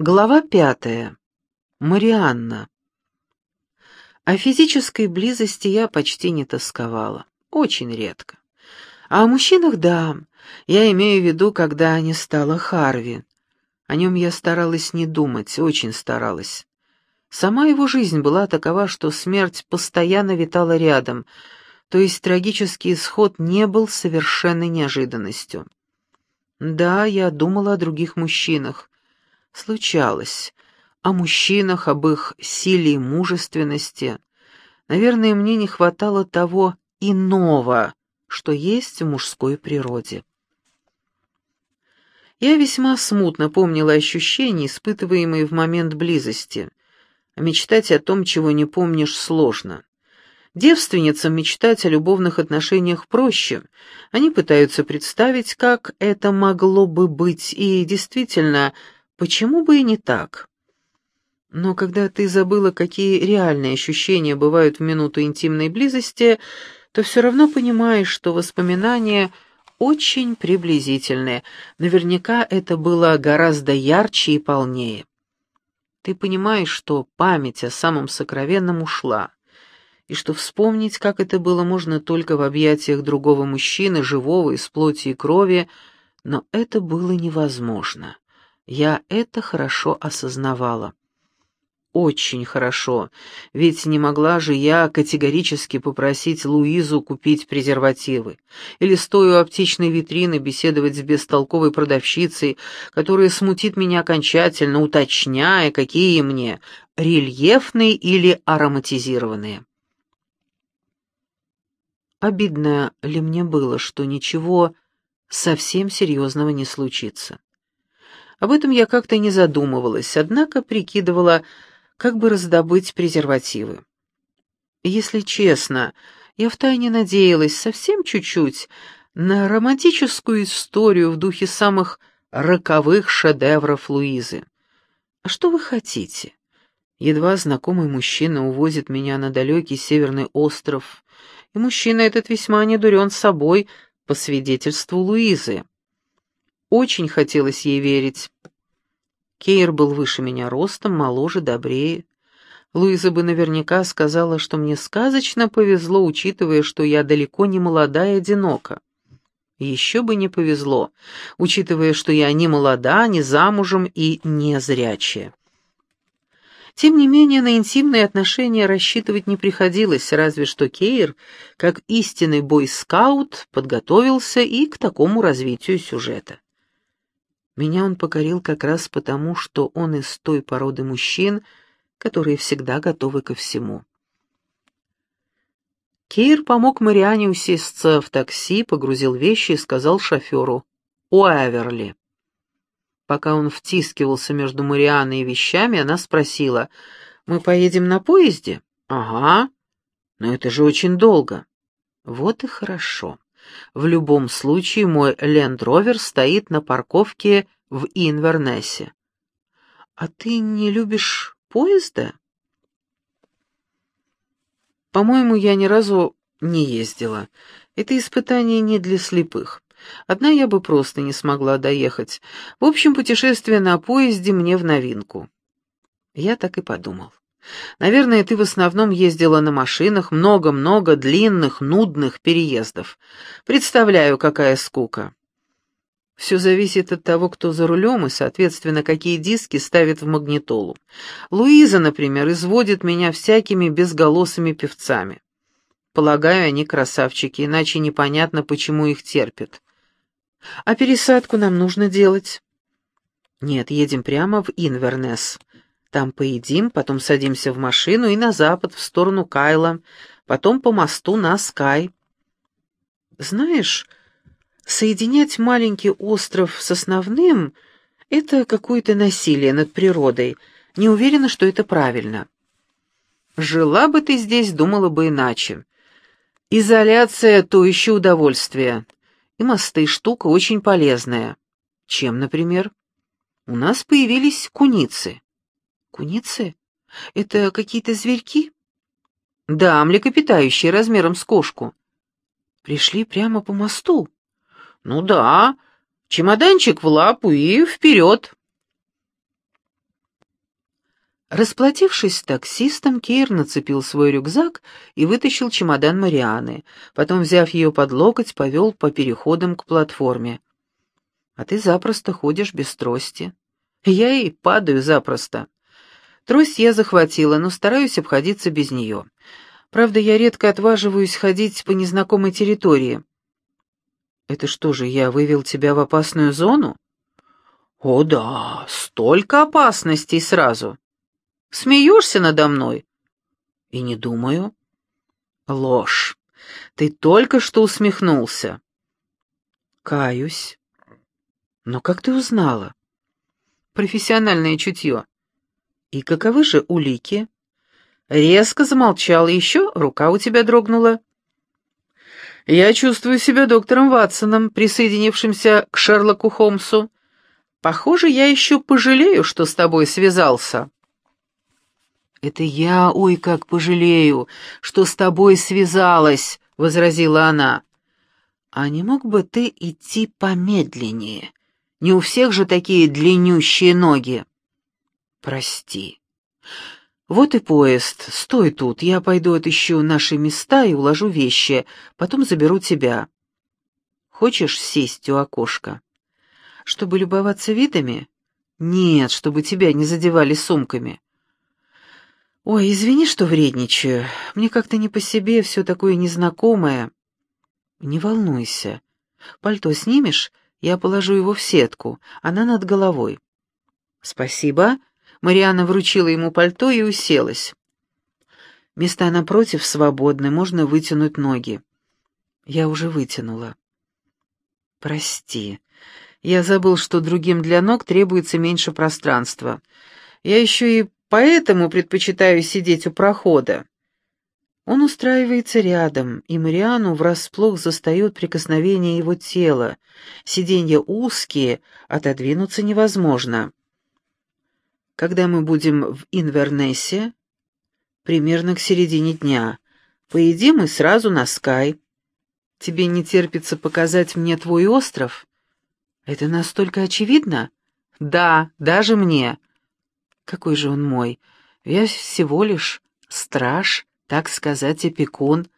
Глава пятая. Марианна. О физической близости я почти не тосковала. Очень редко. А о мужчинах — да. Я имею в виду, когда не стало Харви. О нем я старалась не думать, очень старалась. Сама его жизнь была такова, что смерть постоянно витала рядом, то есть трагический исход не был совершенной неожиданностью. Да, я думала о других мужчинах, случалось. О мужчинах, об их силе и мужественности. Наверное, мне не хватало того иного, что есть в мужской природе. Я весьма смутно помнила ощущения, испытываемые в момент близости. А мечтать о том, чего не помнишь, сложно. Девственницам мечтать о любовных отношениях проще. Они пытаются представить, как это могло бы быть, и действительно Почему бы и не так? Но когда ты забыла, какие реальные ощущения бывают в минуту интимной близости, то все равно понимаешь, что воспоминания очень приблизительные. Наверняка это было гораздо ярче и полнее. Ты понимаешь, что память о самом сокровенном ушла, и что вспомнить, как это было, можно только в объятиях другого мужчины, живого, из плоти и крови, но это было невозможно. Я это хорошо осознавала. Очень хорошо, ведь не могла же я категорически попросить Луизу купить презервативы, или стоя у аптечной витрины беседовать с бестолковой продавщицей, которая смутит меня окончательно, уточняя, какие мне, рельефные или ароматизированные. Обидно ли мне было, что ничего совсем серьезного не случится? Об этом я как-то не задумывалась, однако прикидывала, как бы раздобыть презервативы. Если честно, я втайне надеялась совсем чуть-чуть на романтическую историю в духе самых роковых шедевров Луизы. А что вы хотите? Едва знакомый мужчина увозит меня на далекий северный остров, и мужчина этот весьма недурен собой, по свидетельству Луизы. Очень хотелось ей верить. Кейр был выше меня ростом, моложе, добрее. Луиза бы наверняка сказала, что мне сказочно повезло, учитывая, что я далеко не молода и одинока. Еще бы не повезло, учитывая, что я не молода, не замужем и не зрячая. Тем не менее, на интимные отношения рассчитывать не приходилось, разве что Кейр, как истинный бойскаут, подготовился и к такому развитию сюжета. Меня он покорил как раз потому, что он из той породы мужчин, которые всегда готовы ко всему. Кейр помог Мариане усесться в такси, погрузил вещи и сказал шоферу «Уэверли». Пока он втискивался между Марианой и вещами, она спросила «Мы поедем на поезде?» «Ага, но это же очень долго». «Вот и хорошо». В любом случае мой Ленд-Ровер стоит на парковке в Инвернессе. А ты не любишь поезда? По-моему, я ни разу не ездила. Это испытание не для слепых. Одна я бы просто не смогла доехать. В общем, путешествие на поезде мне в новинку. Я так и подумал. Наверное, ты в основном ездила на машинах, много-много длинных, нудных переездов. Представляю, какая скука. Все зависит от того, кто за рулем и, соответственно, какие диски ставит в магнитолу. Луиза, например, изводит меня всякими безголосыми певцами. Полагаю, они красавчики, иначе непонятно, почему их терпят. А пересадку нам нужно делать? Нет, едем прямо в Инвернес. Там поедим, потом садимся в машину и на запад, в сторону Кайла, потом по мосту на Скай. Знаешь, соединять маленький остров с основным — это какое-то насилие над природой. Не уверена, что это правильно. Жила бы ты здесь, думала бы иначе. Изоляция — то еще удовольствие. И мосты — штука очень полезная. Чем, например? У нас появились куницы. Куницы? Это какие-то зверьки? Да, млекопитающие размером с кошку. Пришли прямо по мосту. Ну да, чемоданчик в лапу и вперед. Расплатившись с таксистом, Кейр нацепил свой рюкзак и вытащил чемодан Марианы. Потом, взяв ее под локоть, повел по переходам к платформе. «А ты запросто ходишь без трости». «Я и падаю запросто». Трость я захватила, но стараюсь обходиться без нее. Правда, я редко отваживаюсь ходить по незнакомой территории. «Это что же, я вывел тебя в опасную зону?» «О да, столько опасностей сразу!» Смеешься надо мной?» «И не думаю». «Ложь. Ты только что усмехнулся». «Каюсь». «Но как ты узнала?» «Профессиональное чутье». «И каковы же улики?» Резко замолчал, еще рука у тебя дрогнула. «Я чувствую себя доктором Ватсоном, присоединившимся к Шерлоку Холмсу. Похоже, я еще пожалею, что с тобой связался». «Это я, ой, как пожалею, что с тобой связалась», — возразила она. «А не мог бы ты идти помедленнее? Не у всех же такие длиннющие ноги». «Прости». «Вот и поезд. Стой тут, я пойду отыщу наши места и уложу вещи, потом заберу тебя. Хочешь сесть у окошка? Чтобы любоваться видами? Нет, чтобы тебя не задевали сумками. «Ой, извини, что вредничаю. Мне как-то не по себе, все такое незнакомое». «Не волнуйся. Пальто снимешь? Я положу его в сетку. Она над головой». «Спасибо». Мариана вручила ему пальто и уселась. Места напротив свободны, можно вытянуть ноги. Я уже вытянула. Прости. Я забыл, что другим для ног требуется меньше пространства. Я еще и поэтому предпочитаю сидеть у прохода». Он устраивается рядом, и Мариану врасплох застает прикосновение его тела. Сиденья узкие, отодвинуться невозможно. Когда мы будем в Инвернессе? Примерно к середине дня. Поедим и сразу на Скай. Тебе не терпится показать мне твой остров? Это настолько очевидно? Да, даже мне. Какой же он мой? Я всего лишь страж, так сказать, опекун.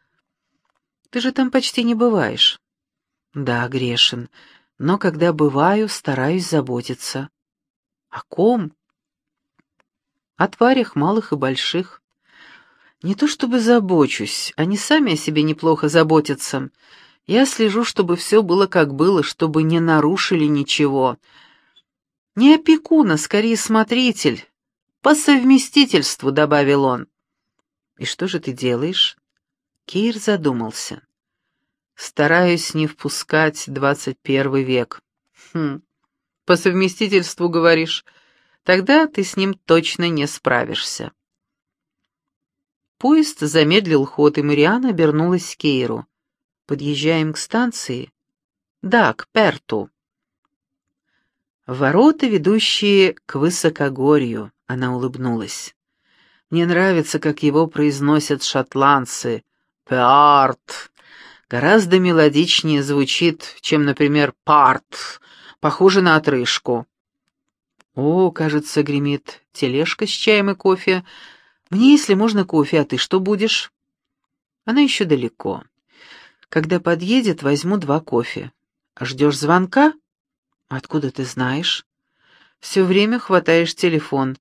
Ты же там почти не бываешь. Да, грешен, но когда бываю, стараюсь заботиться. О ком? О тварях малых и больших. Не то чтобы забочусь, они сами о себе неплохо заботятся. Я слежу, чтобы все было как было, чтобы не нарушили ничего. Не опекун, а скорее смотритель, «По совместительству», — добавил он. «И что же ты делаешь?» Кир задумался. «Стараюсь не впускать двадцать первый век». «Хм, по совместительству, говоришь? Тогда ты с ним точно не справишься». Поезд замедлил ход, и Мариана обернулась к Кейру. «Подъезжаем к станции?» «Да, к Перту». Ворота, ведущие к высокогорью. Она улыбнулась. «Мне нравится, как его произносят шотландцы. Пеарт. Гораздо мелодичнее звучит, чем, например, парт. Похоже на отрыжку». «О, кажется, гремит тележка с чаем и кофе. Мне, если можно, кофе, а ты что будешь?» «Она еще далеко. Когда подъедет, возьму два кофе. Ждешь звонка?» «Откуда ты знаешь?» «Все время хватаешь телефон.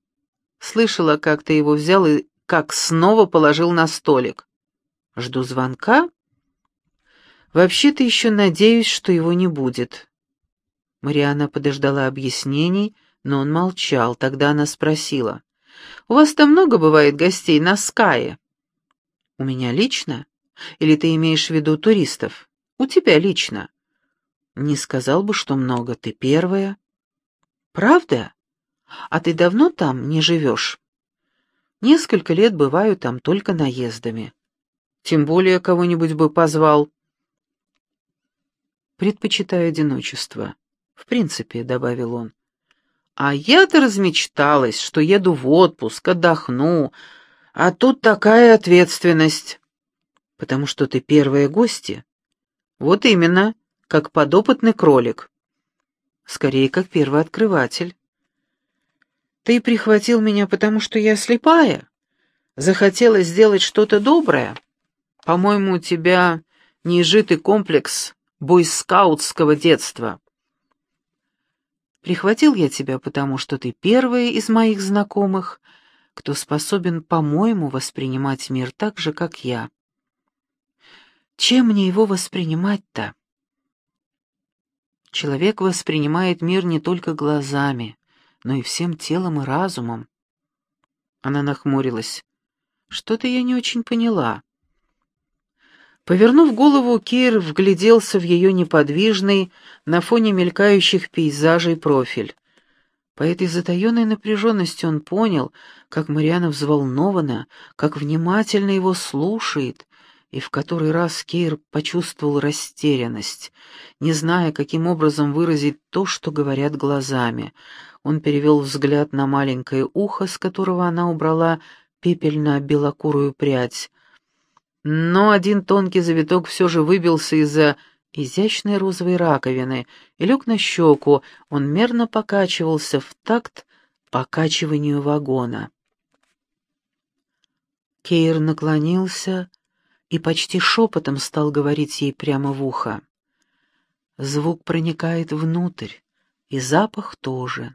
Слышала, как ты его взял и как снова положил на столик. Жду звонка? Вообще-то еще надеюсь, что его не будет. Мариана подождала объяснений, но он молчал. Тогда она спросила. «У вас там много бывает гостей на Скае?» «У меня лично? Или ты имеешь в виду туристов?» «У тебя лично». «Не сказал бы, что много. Ты первая». «Правда?» А ты давно там не живешь? Несколько лет бываю там только наездами. Тем более кого-нибудь бы позвал. Предпочитаю одиночество. В принципе, — добавил он. А я-то размечталась, что еду в отпуск, отдохну, а тут такая ответственность. Потому что ты первая гостья. Вот именно, как подопытный кролик. Скорее, как первый открыватель. Ты прихватил меня, потому что я слепая? Захотела сделать что-то доброе? По-моему, у тебя неизжитый комплекс бойскаутского детства. Прихватил я тебя, потому что ты первая из моих знакомых, кто способен, по-моему, воспринимать мир так же, как я. Чем мне его воспринимать-то? Человек воспринимает мир не только глазами, но и всем телом и разумом. Она нахмурилась. Что-то я не очень поняла. Повернув голову, Кир вгляделся в ее неподвижный, на фоне мелькающих пейзажей профиль. По этой затаенной напряженности он понял, как Мариана взволнована, как внимательно его слушает, и в который раз Кейр почувствовал растерянность, не зная, каким образом выразить то, что говорят глазами. Он перевел взгляд на маленькое ухо, с которого она убрала пепельно-белокурую прядь. Но один тонкий завиток все же выбился из-за изящной розовой раковины и лег на щеку, он мерно покачивался в такт покачиванию вагона. Кейр наклонился и почти шепотом стал говорить ей прямо в ухо. Звук проникает внутрь, и запах тоже.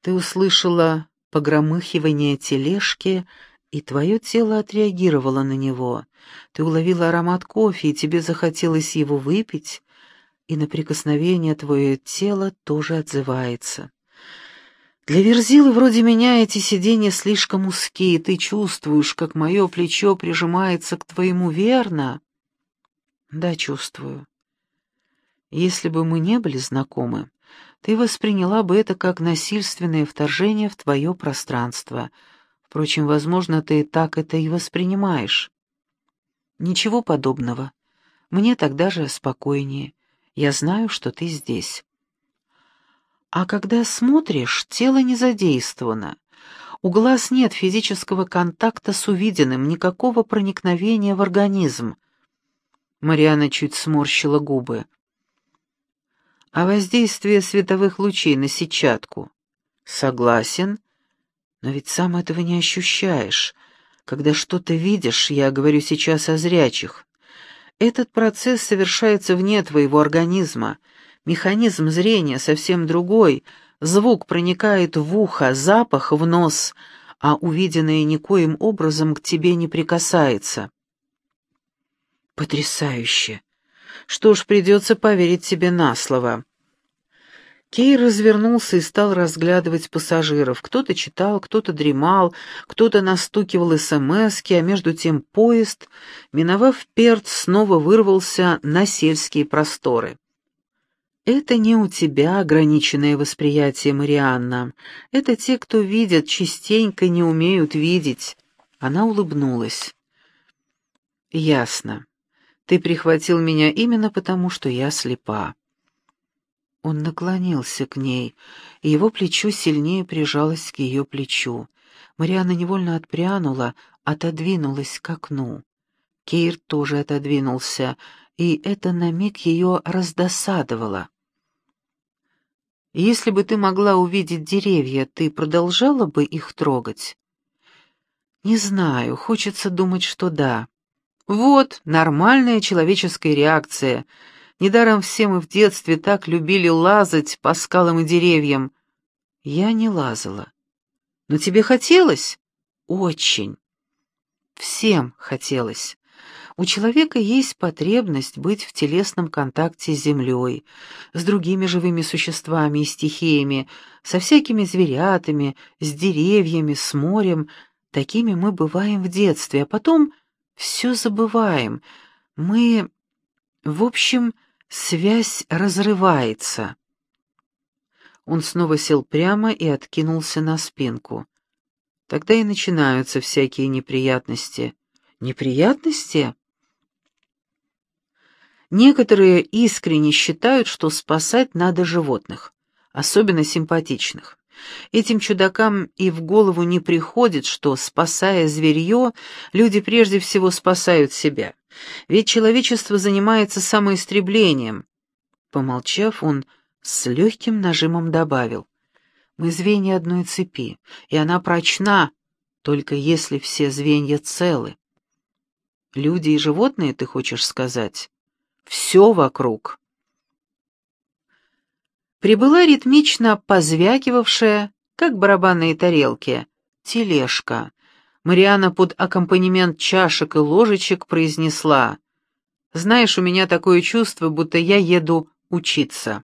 Ты услышала погромыхивание тележки, и твое тело отреагировало на него. Ты уловила аромат кофе, и тебе захотелось его выпить, и на прикосновение твое тело тоже отзывается. Для верзилы вроде меня эти сиденья слишком узкие, ты чувствуешь, как мое плечо прижимается к твоему, верно? Да, чувствую. Если бы мы не были знакомы, ты восприняла бы это как насильственное вторжение в твое пространство. Впрочем, возможно, ты так это и воспринимаешь. Ничего подобного. Мне тогда же спокойнее. Я знаю, что ты здесь. А когда смотришь, тело не задействовано. У глаз нет физического контакта с увиденным, никакого проникновения в организм. Мариана чуть сморщила губы а воздействие световых лучей на сетчатку. Согласен, но ведь сам этого не ощущаешь. Когда что-то видишь, я говорю сейчас о зрячих. Этот процесс совершается вне твоего организма. Механизм зрения совсем другой. Звук проникает в ухо, запах в нос, а увиденное никоим образом к тебе не прикасается. Потрясающе! Что ж, придется поверить тебе на слово. Кей развернулся и стал разглядывать пассажиров. Кто-то читал, кто-то дремал, кто-то настукивал СМСки, а между тем поезд, миновав Перт, снова вырвался на сельские просторы. «Это не у тебя ограниченное восприятие, Марианна. Это те, кто видят, частенько не умеют видеть». Она улыбнулась. «Ясно. Ты прихватил меня именно потому, что я слепа». Он наклонился к ней, и его плечо сильнее прижалось к ее плечу. Мариана невольно отпрянула, отодвинулась к окну. Кейр тоже отодвинулся, и это на миг ее раздосадовало. «Если бы ты могла увидеть деревья, ты продолжала бы их трогать?» «Не знаю, хочется думать, что да». «Вот, нормальная человеческая реакция», Недаром все мы в детстве так любили лазать по скалам и деревьям. Я не лазала. Но тебе хотелось? Очень. Всем хотелось. У человека есть потребность быть в телесном контакте с землей, с другими живыми существами и стихиями, со всякими зверятами, с деревьями, с морем. Такими мы бываем в детстве, а потом все забываем. Мы, в общем, Связь разрывается. Он снова сел прямо и откинулся на спинку. Тогда и начинаются всякие неприятности. Неприятности? Некоторые искренне считают, что спасать надо животных, особенно симпатичных. Этим чудакам и в голову не приходит, что, спасая зверье, люди прежде всего спасают себя. Ведь человечество занимается самоистреблением. Помолчав, он с легким нажимом добавил. Мы звенья одной цепи, и она прочна, только если все звенья целы. Люди и животные, ты хочешь сказать? Все вокруг. Прибыла ритмично позвякивавшая, как барабанные тарелки, тележка. Мариана под аккомпанемент чашек и ложечек произнесла «Знаешь, у меня такое чувство, будто я еду учиться».